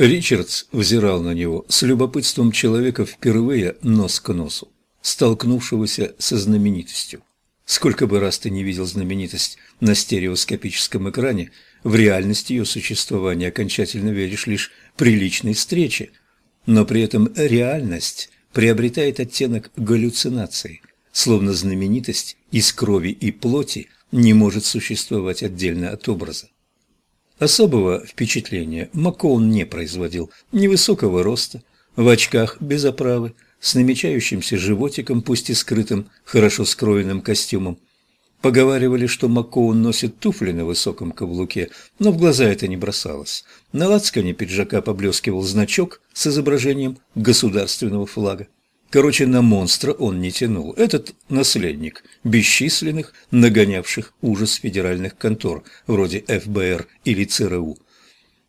Ричардс взирал на него с любопытством человека впервые нос к носу, столкнувшегося со знаменитостью. Сколько бы раз ты не видел знаменитость на стереоскопическом экране, в реальность ее существования окончательно веришь лишь при личной встрече. Но при этом реальность приобретает оттенок галлюцинации, словно знаменитость из крови и плоти не может существовать отдельно от образа. Особого впечатления Макоун не производил. Невысокого роста, в очках без оправы, с намечающимся животиком, пусть и скрытым, хорошо скроенным костюмом. Поговаривали, что Макоун носит туфли на высоком каблуке, но в глаза это не бросалось. На лацкане пиджака поблескивал значок с изображением государственного флага. Короче, на монстра он не тянул. Этот наследник бесчисленных, нагонявших ужас федеральных контор, вроде ФБР или ЦРУ.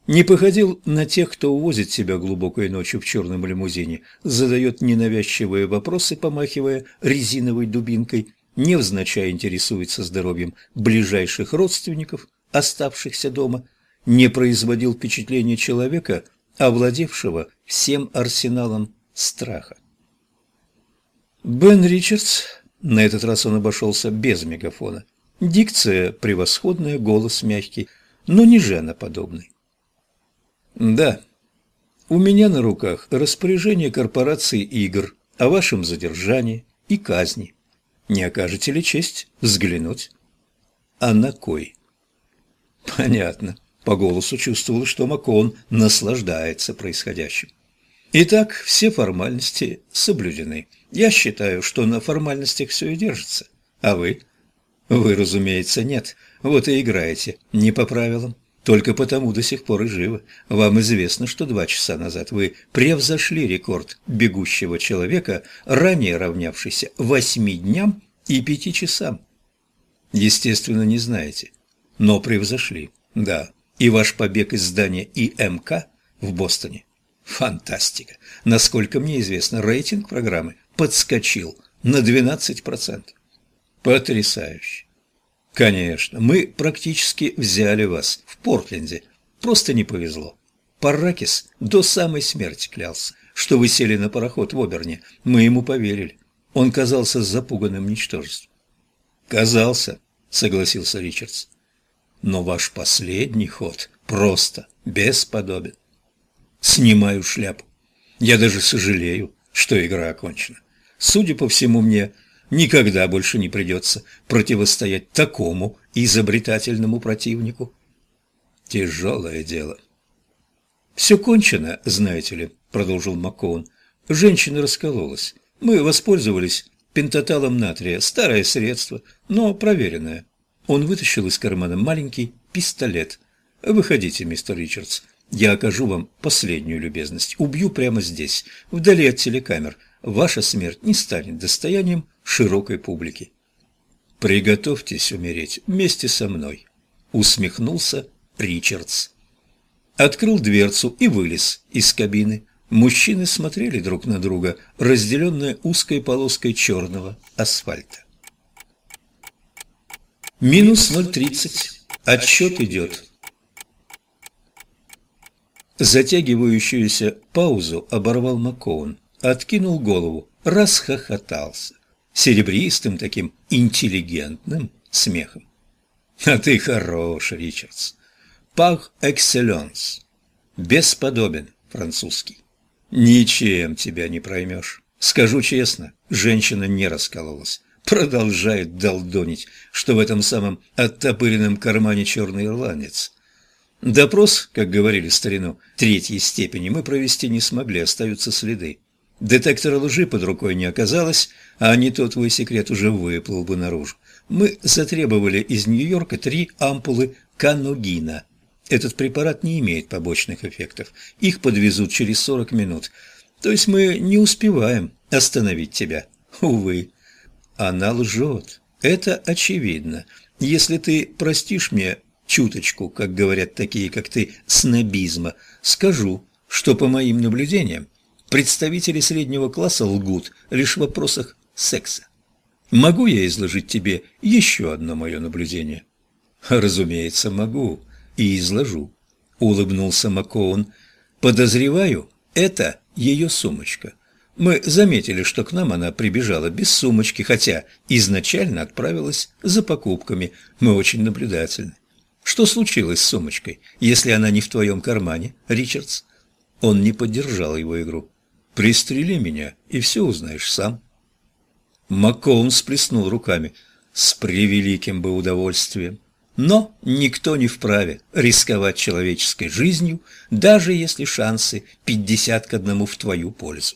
Не походил на тех, кто увозит себя глубокой ночью в черном лимузине, задает ненавязчивые вопросы, помахивая резиновой дубинкой, невзначай интересуется здоровьем ближайших родственников, оставшихся дома, не производил впечатления человека, овладевшего всем арсеналом страха. Бен Ричардс, на этот раз он обошелся без мегафона. Дикция превосходная, голос мягкий, но не женоподобный. Да, у меня на руках распоряжение корпорации игр о вашем задержании и казни. Не окажете ли честь взглянуть? А на кой? Понятно. По голосу чувствовал, что Макон наслаждается происходящим. Итак, все формальности соблюдены. Я считаю, что на формальностях все и держится. А вы? Вы, разумеется, нет. Вот и играете. Не по правилам. Только потому до сих пор и живы. Вам известно, что два часа назад вы превзошли рекорд бегущего человека, ранее равнявшийся восьми дням и пяти часам. Естественно, не знаете. Но превзошли, да. И ваш побег из здания ИМК в Бостоне Фантастика. Насколько мне известно, рейтинг программы подскочил на 12%. Потрясающе. Конечно, мы практически взяли вас в Портленде. Просто не повезло. Парракис до самой смерти клялся, что вы сели на пароход в Оберне. Мы ему поверили. Он казался запуганным ничтожеством. «Казался», — согласился Ричардс. «Но ваш последний ход просто бесподобен. Снимаю шляпу. Я даже сожалею, что игра окончена. Судя по всему, мне никогда больше не придется противостоять такому изобретательному противнику. Тяжелое дело. «Все кончено, знаете ли», — продолжил Маккоун. «Женщина раскололась. Мы воспользовались пентаталом натрия. Старое средство, но проверенное». Он вытащил из кармана маленький пистолет. «Выходите, мистер Ричардс. Я окажу вам последнюю любезность. Убью прямо здесь, вдали от телекамер. Ваша смерть не станет достоянием широкой публики. Приготовьтесь умереть вместе со мной, усмехнулся Ричардс. Открыл дверцу и вылез из кабины. Мужчины смотрели друг на друга, разделенные узкой полоской черного асфальта. Минус 0,30. Отсчет идет. Затягивающуюся паузу оборвал Макоун, откинул голову, расхохотался. Серебристым таким интеллигентным смехом. А ты хорош, Ричардс. Пах экселленс. Бесподобен французский. Ничем тебя не проймешь. Скажу честно, женщина не раскололась. Продолжает долдонить, что в этом самом оттопыренном кармане черный ирландец – Допрос, как говорили старину, третьей степени мы провести не смогли, остаются следы. Детектора лжи под рукой не оказалось, а не то твой секрет уже выплыл бы наружу. Мы затребовали из Нью-Йорка три ампулы каногина. Этот препарат не имеет побочных эффектов. Их подвезут через 40 минут. То есть мы не успеваем остановить тебя. Увы. Она лжет. Это очевидно. Если ты простишь мне чуточку, как говорят такие, как ты, снобизма, скажу, что по моим наблюдениям представители среднего класса лгут лишь в вопросах секса. Могу я изложить тебе еще одно мое наблюдение? Разумеется, могу и изложу, улыбнулся Макоун. Подозреваю, это ее сумочка. Мы заметили, что к нам она прибежала без сумочки, хотя изначально отправилась за покупками. Мы очень наблюдательны. Что случилось с сумочкой, если она не в твоем кармане, Ричардс? Он не поддержал его игру. Пристрели меня, и все узнаешь сам. Маккоун сплеснул руками. С превеликим бы удовольствием. Но никто не вправе рисковать человеческой жизнью, даже если шансы пятьдесят к одному в твою пользу.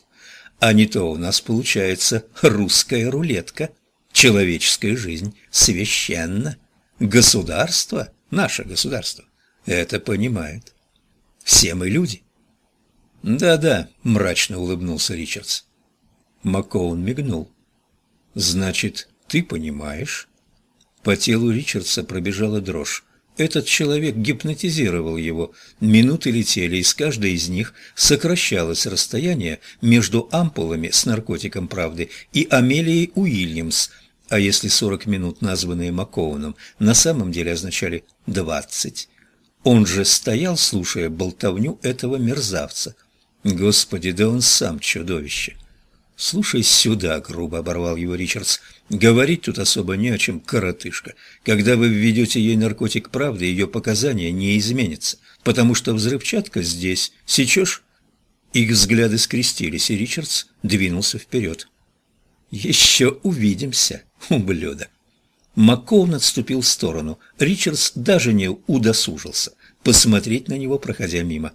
А не то у нас получается русская рулетка. Человеческая жизнь священна. Государство, наше государство, это понимает. Все мы люди. «Да-да», — мрачно улыбнулся Ричардс. Маккоун мигнул. «Значит, ты понимаешь?» По телу Ричардса пробежала дрожь. Этот человек гипнотизировал его. Минуты летели, и с каждой из них сокращалось расстояние между ампулами с наркотиком правды и Амелией Уильямс, а если сорок минут, названные Маккоуном, на самом деле означали двадцать. Он же стоял, слушая болтовню этого мерзавца. Господи, да он сам чудовище. «Слушай сюда», — грубо оборвал его Ричардс. «Говорить тут особо не о чем, коротышка. Когда вы введете ей наркотик правды, ее показания не изменятся, потому что взрывчатка здесь. Сечешь?» Их взгляды скрестились, и Ричардс двинулся вперед. «Еще увидимся, ублюдок». Маккоун отступил в сторону. Ричардс даже не удосужился посмотреть на него, проходя мимо.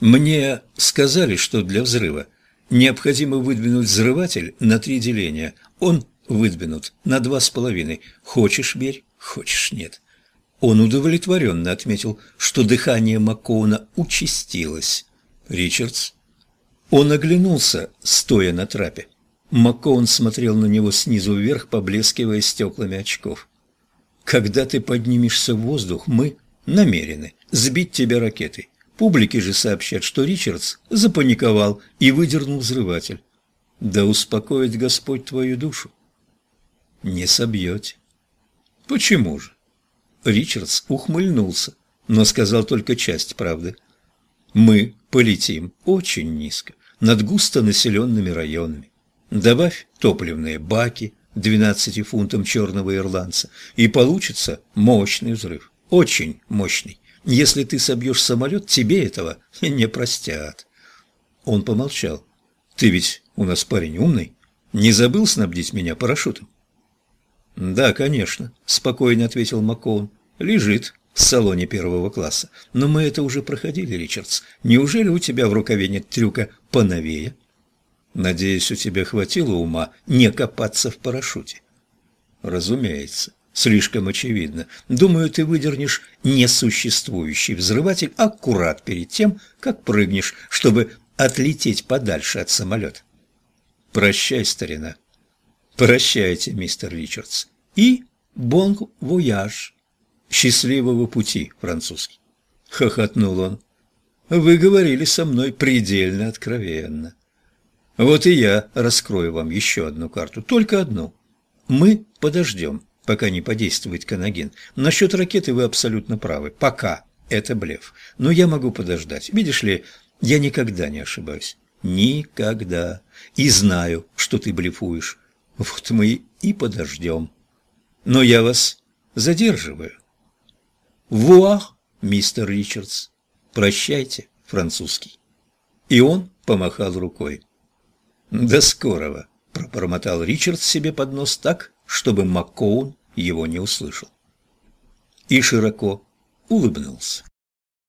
«Мне сказали, что для взрыва Необходимо выдвинуть взрыватель на три деления. Он выдвинут на два с половиной. Хочешь – верь, хочешь – нет. Он удовлетворенно отметил, что дыхание Маккоуна участилось. Ричардс. Он оглянулся, стоя на трапе. Маккоун смотрел на него снизу вверх, поблескивая стеклами очков. «Когда ты поднимешься в воздух, мы намерены сбить тебя ракетой. Публике же сообщат, что Ричардс запаниковал и выдернул взрыватель. Да успокоит Господь твою душу. Не собьете. Почему же? Ричардс ухмыльнулся, но сказал только часть правды. Мы полетим очень низко, над густонаселенными районами. Добавь топливные баки двенадцати фунтам черного ирландца, и получится мощный взрыв, очень мощный. Если ты собьешь самолет, тебе этого не простят. Он помолчал. Ты ведь у нас парень умный. Не забыл снабдить меня парашютом? Да, конечно, спокойно ответил Маккоун. Лежит в салоне первого класса. Но мы это уже проходили, Ричардс. Неужели у тебя в рукаве нет трюка поновее? Надеюсь, у тебя хватило ума не копаться в парашюте. Разумеется. Слишком очевидно. Думаю, ты выдернешь несуществующий взрыватель аккурат перед тем, как прыгнешь, чтобы отлететь подальше от самолета. Прощай, старина. Прощайте, мистер Ричардс. И бон вояж. Счастливого пути, французский. Хохотнул он. Вы говорили со мной предельно откровенно. Вот и я раскрою вам еще одну карту, только одну. Мы подождем пока не подействует канагин. Насчет ракеты вы абсолютно правы. Пока это блеф. Но я могу подождать. Видишь ли, я никогда не ошибаюсь. Никогда. И знаю, что ты блефуешь. Вот мы и подождем. Но я вас задерживаю. Вуах, мистер Ричардс. Прощайте, французский. И он помахал рукой. «До скорого!» – пробормотал Ричард себе под нос так, чтобы Маккоун его не услышал. И широко улыбнулся.